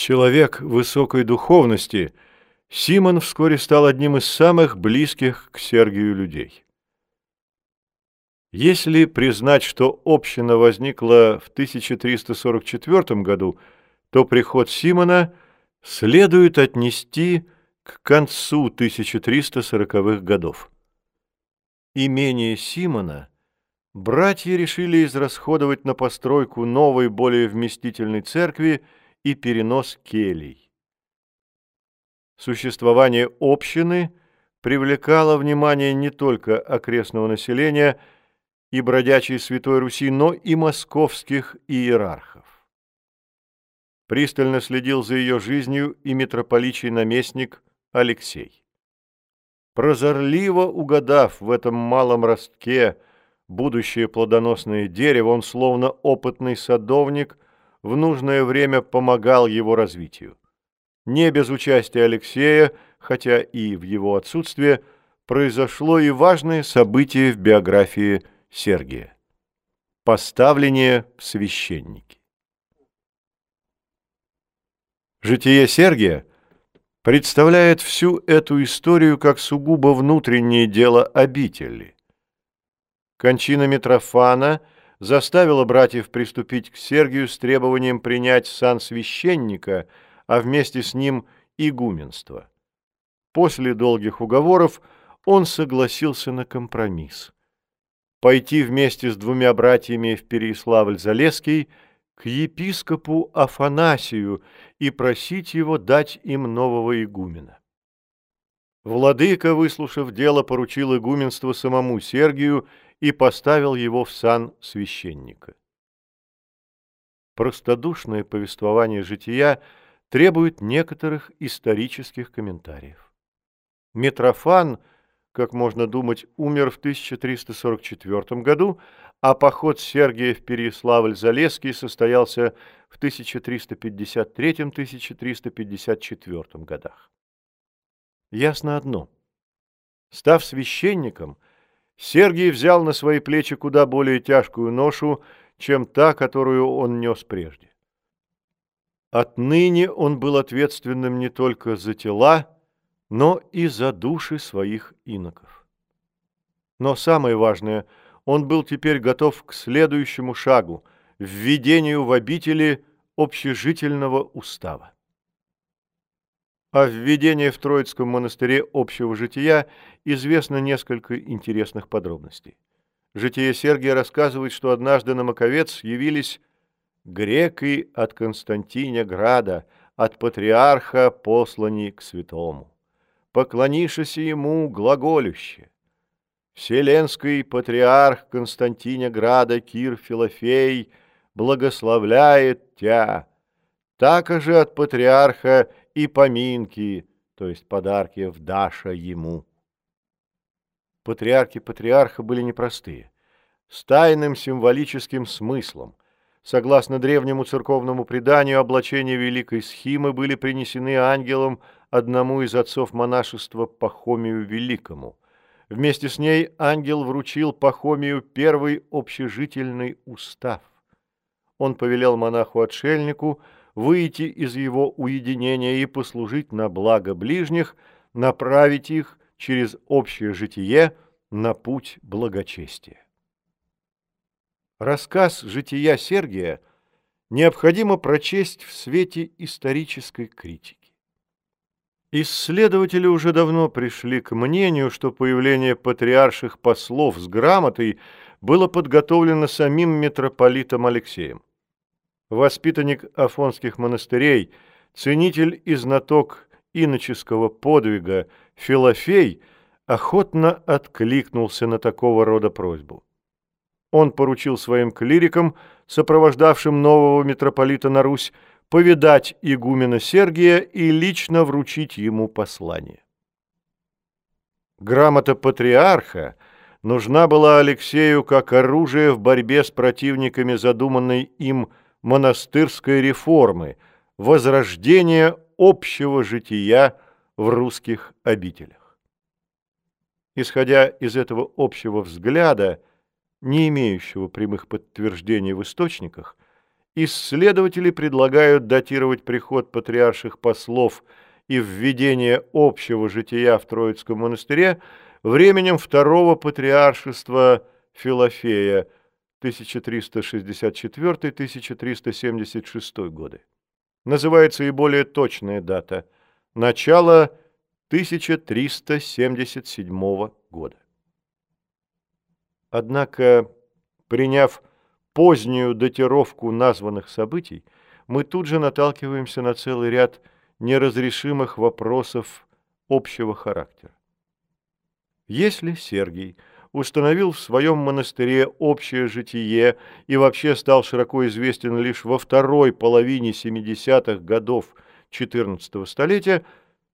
Человек высокой духовности, Симон вскоре стал одним из самых близких к Сергию людей. Если признать, что община возникла в 1344 году, то приход Симона следует отнести к концу 1340-х годов. Имение Симона братья решили израсходовать на постройку новой, более вместительной церкви – и перенос келей. Существование общины привлекало внимание не только окрестного населения и бродячей Святой Руси, но и московских иерархов. Пристально следил за ее жизнью и митрополичий наместник Алексей. Прозорливо угадав в этом малом ростке будущее плодоносное дерево, он словно опытный садовник – в нужное время помогал его развитию. Не без участия Алексея, хотя и в его отсутствие, произошло и важное событие в биографии Сергия. Поставление в священники. Житие Сергия представляет всю эту историю как сугубо внутреннее дело обители. Кончина Митрофана – заставила братьев приступить к Сергию с требованием принять сан священника, а вместе с ним игуменство. После долгих уговоров он согласился на компромисс. Пойти вместе с двумя братьями в Переиславль-Залесский к епископу Афанасию и просить его дать им нового игумена. Владыка, выслушав дело, поручил игуменство самому Сергию и поставил его в сан священника. Простодушное повествование жития требует некоторых исторических комментариев. Митрофан, как можно думать, умер в 1344 году, а поход Сергия в Переяславль-Залесский состоялся в 1353-1354 годах. Ясно одно. Став священником – Сергий взял на свои плечи куда более тяжкую ношу, чем та, которую он нес прежде. Отныне он был ответственным не только за тела, но и за души своих иноков. Но самое важное, он был теперь готов к следующему шагу – введению в обители общежительного устава. О введении в Троицком монастыре общего жития известно несколько интересных подробностей. Житие Сергия рассказывает, что однажды на Маковец явились греки от Константиня Града, от патриарха послани к святому. Поклонишься ему глаголюще. Вселенский патриарх Константиня Града Кир Филофей благословляет тебя. Так же от патриарха и поминки, то есть подарки в Даша ему. Патриарки патриарха были непростые, с тайным символическим смыслом. Согласно древнему церковному преданию, облачения Великой Схимы были принесены ангелом одному из отцов монашества Пахомию Великому. Вместе с ней ангел вручил Пахомию первый общежительный устав. Он повелел монаху-отшельнику – выйти из его уединения и послужить на благо ближних, направить их через общее житие на путь благочестия. Рассказ жития Сергия необходимо прочесть в свете исторической критики. Исследователи уже давно пришли к мнению, что появление патриарших послов с грамотой было подготовлено самим митрополитом Алексеем воспитанник афонских монастырей, ценитель и знаток иноческого подвига Филофей охотно откликнулся на такого рода просьбу. Он поручил своим клирикам, сопровождавшим нового митрополита на Русь, повидать игумена Сергия и лично вручить ему послание. Грамота патриарха нужна была Алексею как оружие в борьбе с противниками задуманной им монастырской реформы, возрождения общего жития в русских обителях. Исходя из этого общего взгляда, не имеющего прямых подтверждений в источниках, исследователи предлагают датировать приход патриарших послов и введение общего жития в Троицком монастыре временем второго патриаршества Филофея 1364-1376 годы. Называется и более точная дата – начало 1377 года. Однако, приняв позднюю датировку названных событий, мы тут же наталкиваемся на целый ряд неразрешимых вопросов общего характера. Если Сергий установил в своем монастыре общее житие и вообще стал широко известен лишь во второй половине 70-х годов XIV столетия,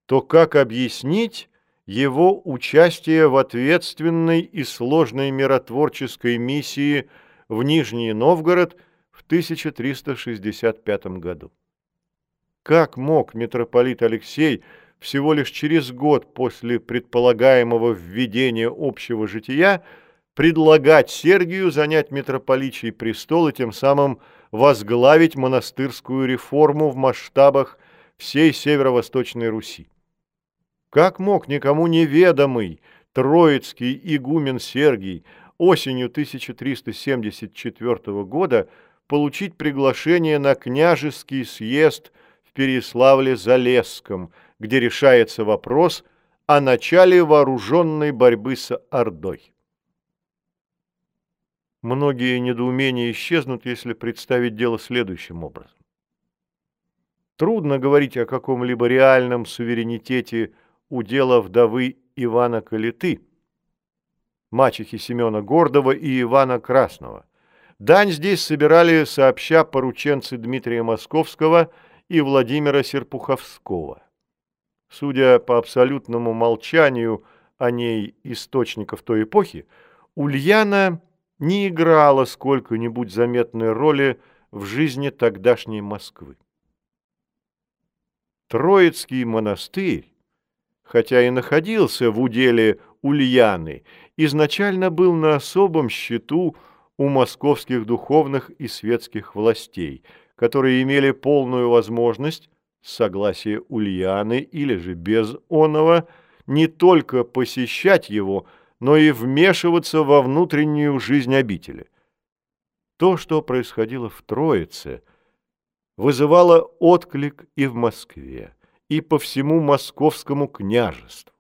то как объяснить его участие в ответственной и сложной миротворческой миссии в Нижний Новгород в 1365 году? Как мог митрополит Алексей всего лишь через год после предполагаемого введения общего жития предлагать Сергию занять митрополичий престол и тем самым возглавить монастырскую реформу в масштабах всей северо-восточной Руси? Как мог никому неведомый троицкий игумен Сергий осенью 1374 года получить приглашение на княжеский съезд в Переславле-Залесском, где решается вопрос о начале вооруженной борьбы с Ордой. Многие недоумения исчезнут, если представить дело следующим образом. Трудно говорить о каком-либо реальном суверенитете удела вдовы Ивана Калиты, мачехи Семена Гордова и Ивана Красного. Дань здесь собирали сообща порученцы Дмитрия Московского и Владимира Серпуховского. Судя по абсолютному молчанию о ней источников той эпохи, Ульяна не играла сколько-нибудь заметной роли в жизни тогдашней Москвы. Троицкий монастырь хотя и находился в уделе Ульяны, изначально был на особом счету у московских духовных и светских властей, которые имели полную возможность, согласия Ульяны или же без оного, не только посещать его, но и вмешиваться во внутреннюю жизнь обители. То, что происходило в Троице, вызывало отклик и в Москве и по всему московскому княжеству.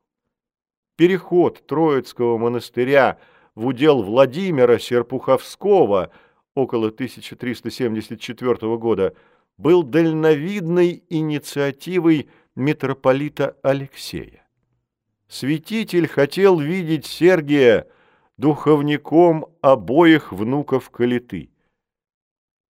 Переход Троицкого монастыря в удел Владимира Серпуховского около 1374 года был дальновидной инициативой митрополита Алексея. Святитель хотел видеть Сергия духовником обоих внуков Калиты.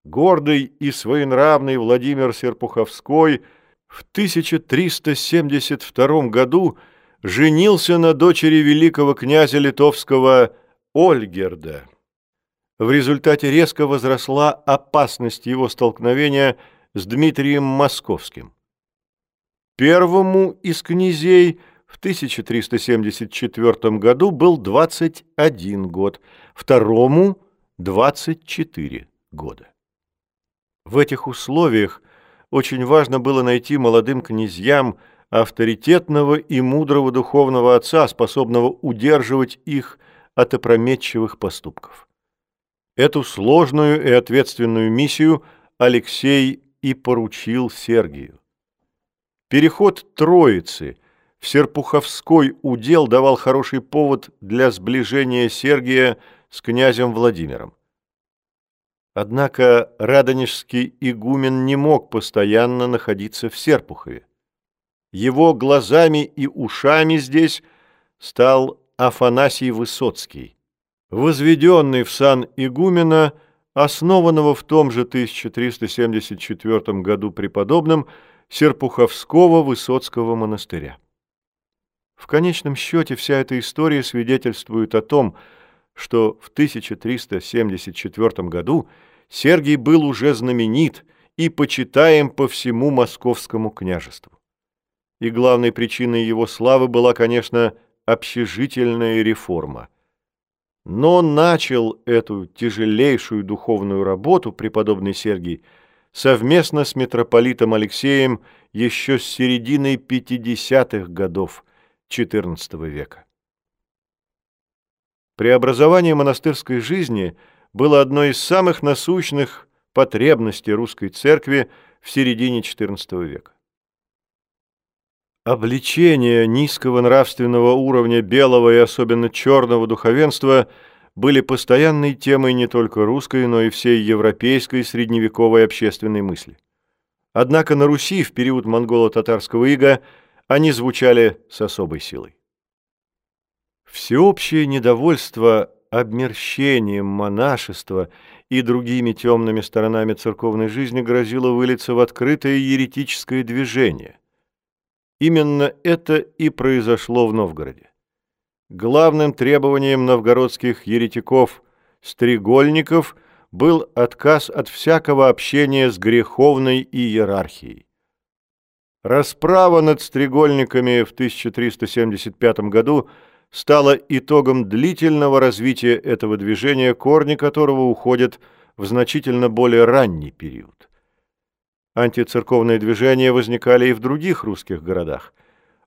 Гордый и своенравный Владимир Серпуховской – в 1372 году женился на дочери великого князя литовского Ольгерда. В результате резко возросла опасность его столкновения с Дмитрием Московским. Первому из князей в 1374 году был 21 год, второму – 24 года. В этих условиях очень важно было найти молодым князьям авторитетного и мудрого духовного отца, способного удерживать их от опрометчивых поступков. Эту сложную и ответственную миссию Алексей и поручил Сергию. Переход Троицы в Серпуховской удел давал хороший повод для сближения Сергия с князем Владимиром. Однако радонежский игумен не мог постоянно находиться в Серпухове. Его глазами и ушами здесь стал Афанасий Высоцкий, возведенный в сан игумена, основанного в том же 1374 году преподобным Серпуховского Высоцкого монастыря. В конечном счете вся эта история свидетельствует о том, что в 1374 году Сергий был уже знаменит и почитаем по всему московскому княжеству. И главной причиной его славы была, конечно, общежительная реформа. Но начал эту тяжелейшую духовную работу преподобный Сергий совместно с митрополитом Алексеем еще с середины 50-х годов XIV века. Преобразование монастырской жизни было одной из самых насущных потребностей русской церкви в середине XIV века. Обличение низкого нравственного уровня белого и особенно черного духовенства были постоянной темой не только русской, но и всей европейской средневековой общественной мысли. Однако на Руси в период монголо-татарского ига они звучали с особой силой. Всеобщее недовольство обмерщением монашества и другими темными сторонами церковной жизни грозило вылиться в открытое еретическое движение. Именно это и произошло в Новгороде. Главным требованием новгородских еретиков-стрегольников был отказ от всякого общения с греховной иерархией. Расправа над стрегольниками в 1375 году – стало итогом длительного развития этого движения, корни которого уходят в значительно более ранний период. Антицерковные движения возникали и в других русских городах.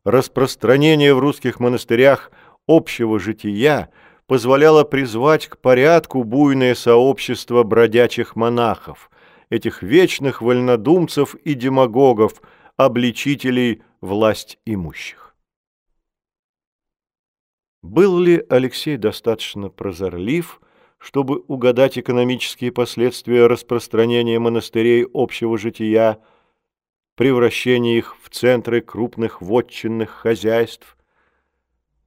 Распространение в русских монастырях общего жития позволяло призвать к порядку буйное сообщество бродячих монахов, этих вечных вольнодумцев и демагогов, обличителей власть имущих. Был ли Алексей достаточно прозорлив, чтобы угадать экономические последствия распространения монастырей общего жития, превращения их в центры крупных вотчинных хозяйств?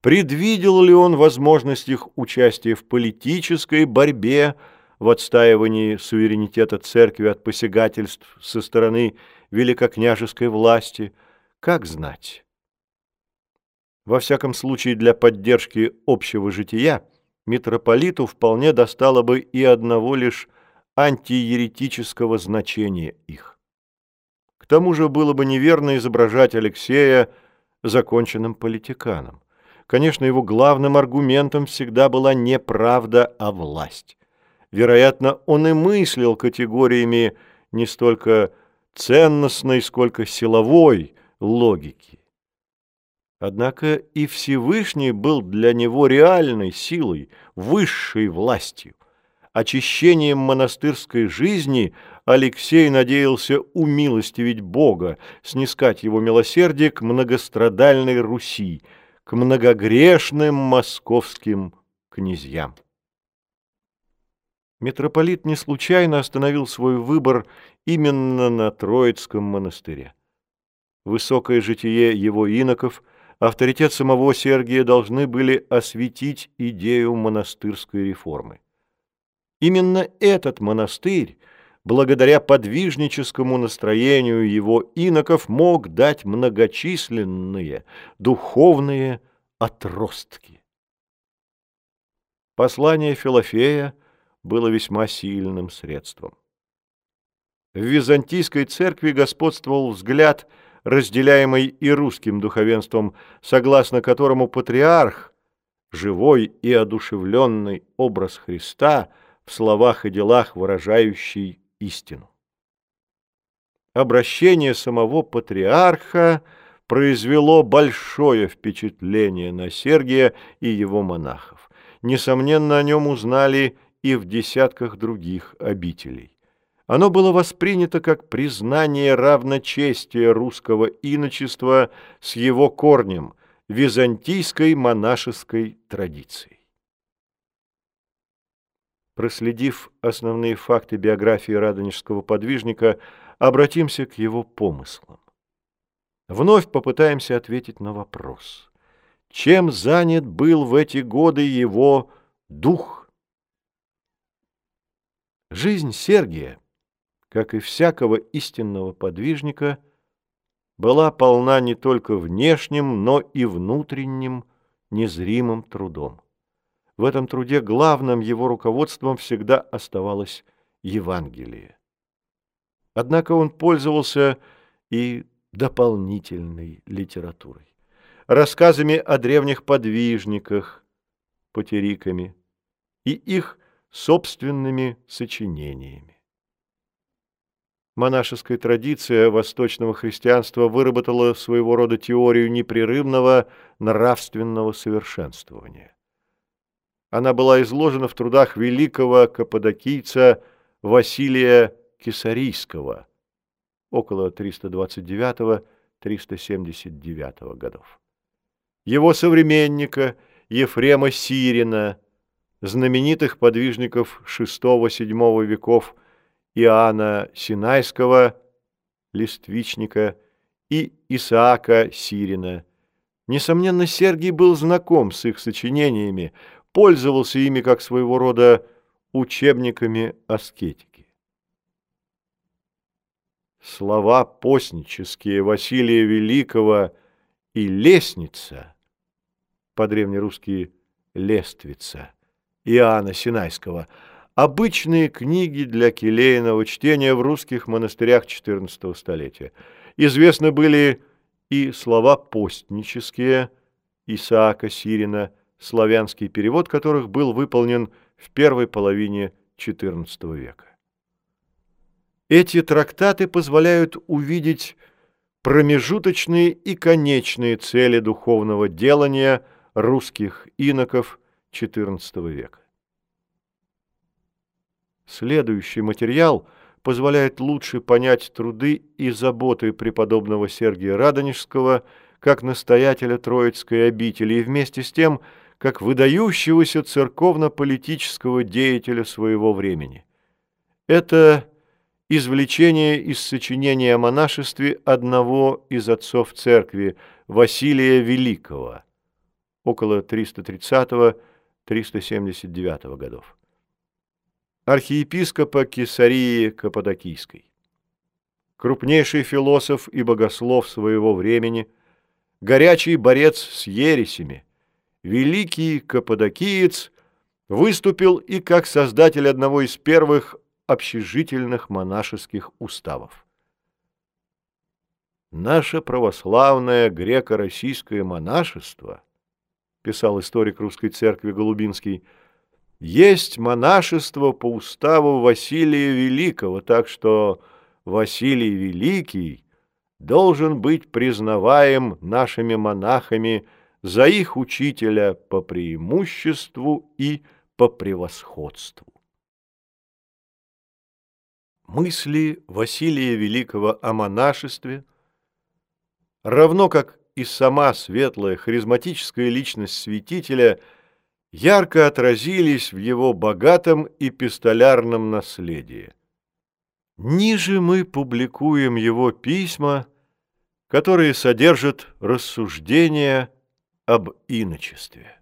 Предвидел ли он возможность их участия в политической борьбе, в отстаивании суверенитета церкви от посягательств со стороны великокняжеской власти? Как знать? Во всяком случае, для поддержки общего жития митрополиту вполне достало бы и одного лишь антиеретического значения их. К тому же было бы неверно изображать Алексея законченным политиканом. Конечно, его главным аргументом всегда была не правда, а власть. Вероятно, он и мыслил категориями не столько ценностной, сколько силовой логики. Однако и Всевышний был для него реальной силой, высшей властью. Очищением монастырской жизни Алексей надеялся умилостивить Бога, снискать его милосердие к многострадальной Руси, к многогрешным московским князьям. Митрополит не случайно остановил свой выбор именно на Троицком монастыре. Высокое житие его иноков – авторитет самого Сергия должны были осветить идею монастырской реформы. Именно этот монастырь, благодаря подвижническому настроению его иноков, мог дать многочисленные духовные отростки. Послание Филофея было весьма сильным средством. В Византийской церкви господствовал взгляд – разделяемый и русским духовенством, согласно которому патриарх, живой и одушевленный образ Христа, в словах и делах выражающий истину. Обращение самого патриарха произвело большое впечатление на Сергия и его монахов. Несомненно, о нем узнали и в десятках других обителей. Оно было воспринято как признание равночестия русского иночества с его корнем, византийской монашеской традицией. Проследив основные факты биографии радонежского подвижника, обратимся к его помыслам. Вновь попытаемся ответить на вопрос. Чем занят был в эти годы его дух? Жизнь Сергия как и всякого истинного подвижника, была полна не только внешним, но и внутренним незримым трудом. В этом труде главным его руководством всегда оставалось Евангелие. Однако он пользовался и дополнительной литературой, рассказами о древних подвижниках, потериками, и их собственными сочинениями. Монашеская традиция восточного христианства выработала своего рода теорию непрерывного нравственного совершенствования. Она была изложена в трудах великого каппадокийца Василия Кесарийского около 329-379 годов. Его современника Ефрема Сирина, знаменитых подвижников VI-VII веков Иоанна Синайского, листвичника, и Исаака Сирина. Несомненно, Сергий был знаком с их сочинениями, пользовался ими как своего рода учебниками аскетики. Слова постнические Василия Великого и «лестница», по-древнерусски «лествица», Иоанна Синайского, обычные книги для келейного чтения в русских монастырях XIV столетия. Известны были и слова постнические Исаака Сирина – славянский перевод которых был выполнен в первой половине XIV века. Эти трактаты позволяют увидеть промежуточные и конечные цели духовного делания русских иноков XIV века. Следующий материал позволяет лучше понять труды и заботы преподобного Сергия Радонежского как настоятеля Троицкой обители и вместе с тем – как выдающегося церковно-политического деятеля своего времени. Это извлечение из сочинения о монашестве одного из отцов церкви, Василия Великого, около 330-379 годов, архиепископа Кесарии Каппадокийской. Крупнейший философ и богослов своего времени, горячий борец с ересями – великий каппадокиец выступил и как создатель одного из первых общежительных монашеских уставов. «Наше православное греко-российское монашество», писал историк русской церкви Голубинский, есть монашество по уставу Василия Великого, так что Василий Великий должен быть признаваем нашими монахами – за их учителя по преимуществу и по превосходству. Мысли Василия Великого о монашестве, равно как и сама светлая харизматическая личность святителя, ярко отразились в его богатом эпистолярном наследии. Ниже мы публикуем его письма, которые содержат рассуждения об иночестве.